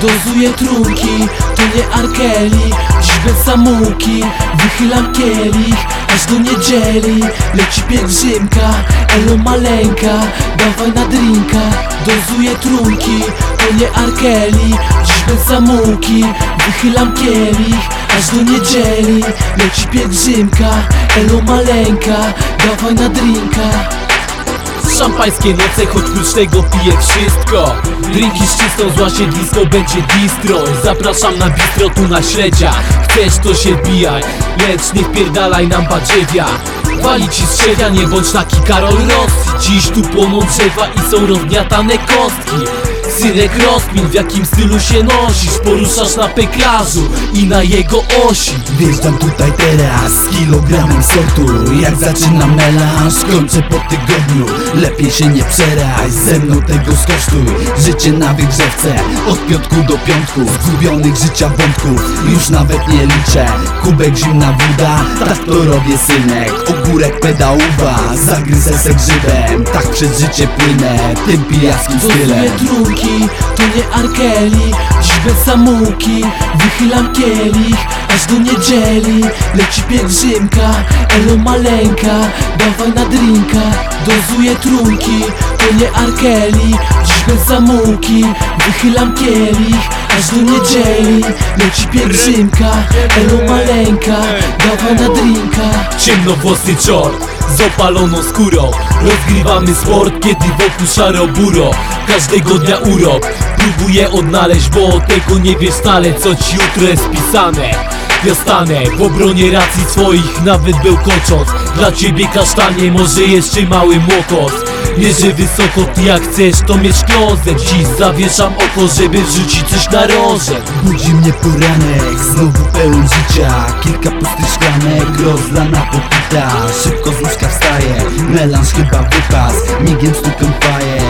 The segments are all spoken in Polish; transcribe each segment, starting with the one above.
Dozuję trunki, to nie arkeli Dziś bez samułki, wychylam kielich Aż do niedzieli, leci pielgrzymka Elo maleńka, dawaj na drinka. Dozuję trunki, to nie arkeli Dziś bez samułki, wychylam kielich Aż do niedzieli, leci pielgrzymka Elo maleńka, dawaj na drinka Szampańskie noce, choć prócz tego piję wszystko. Drinki z czystą, zła siedlisko, będzie distro. Zapraszam na bistro tu na śledzia. Chcesz to się bijaj, lecz nie wpierdalaj nam badziewia. Wali ci strzewia, nie bądź taki Karol Rossi. Dziś tu płoną drzewa i są rozgniatane kostki Synek rozkmin, w jakim stylu się nosisz. Poruszasz na peklarzu i na jego osi. Wjeżdżam tutaj teraz z kilogramem sortu. Jak zaczynam melanż, kończę po tygodniu. Lepiej się nie przeraj, ze mną tego skosztuj. Życie na wygrzewce, od piątku do piątku. Zgubionych życia wątków, już nawet nie liczę. Kubek zimna woda, tak to robię synek. Ogórek pedałowa, zagryzę se grzybem. Tak przez życie płynę, tym pijackim stylem to nie arkeli. Dziś bez samułki, wychylam kielich Aż do niedzieli, leci pielgrzymka Elo maleńka, dawaj na drinka Dozuję trunki, to nie arkeli. Dziś bez samułki, wychylam kielich Aż do niedzieli, leci pielgrzymka Elo maleńka, dawaj na drinka. Ciemnowłosy czort z opaloną skórą. Rozgrywamy sport, kiedy wokół szaro buro. Każdego dnia urok. Próbuję odnaleźć, bo tego nie wiesz wcale Co ci jutro jest pisane. Ja stanę w obronie racji swoich, nawet bełkocząc. Dla ciebie kasztanie, może jeszcze mały młokos Mierzę wysoko, ty jak chcesz, to mieć klozet. Dziś zawieszam oko, żeby wrzucić coś na rożek Budzi mnie poranek, znowu pełen życia. Kilka pustych szklanek, rozlana popita. Szybko z łóżka wstaję, melanż chyba wypas Migiem stukam faję,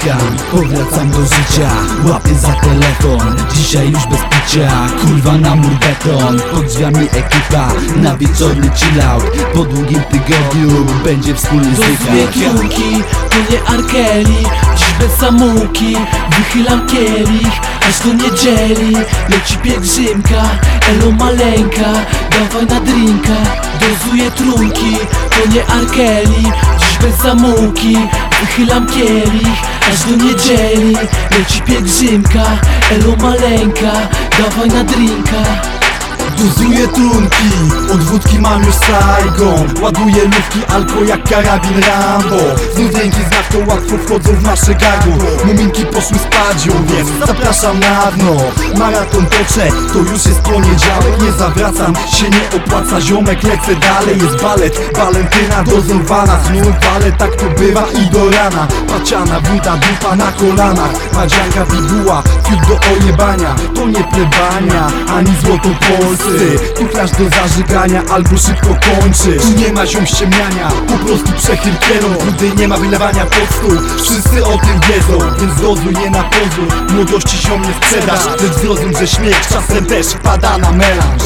oddycham Powracam do życia, łapię za telefon Dzisiaj już bez picia, kurwa na mur beton Pod drzwiami ekipa, na wieczorny chillout Po długim tygodniu będzie wspólny Dozuję zdychać trunki, to nie arkeli. Dziś bez samułki, wychylam kielich Aż do niedzieli, leci pielgrzymka Elo maleńka, dawaj na drinka Dozuję trunki, to nie arkeli Dziś bez samułki, wychylam kielich Aż do niedzieli, leci pielgrzymka Elo maleńka, dawaj na drinka Dozuję trunki, od wódki mam już Saigon. Ładuję lówki, alko jak karabin Rambo. Znów dzięki znak to łatwo wchodzą w nasze gardło. Muminki poszły spać ją, więc zapraszam na dno. Maraton toczę, to już jest poniedziałek Nie zawracam, się nie opłaca. Ziomek, lecę dalej, jest balet. Walentyna dozowana, znów balet Tak to bywa i do rana. Paciana, woda, dupa na kolanach. Madzianka, bibuła, fiut do ojebania. To nie plebania, ani złotopolscy Tu flash do zażygania albo szybko kończysz. Nie ma ziom ściemniania, po prostu przechyl kierą. Budy nie ma wylewania pod stół, wszyscy o tym wiedzą Więc dozuj je na pozór, młodości ziom nie sprzedasz Lecz zrozum, że śmiech czasem też pada na melanż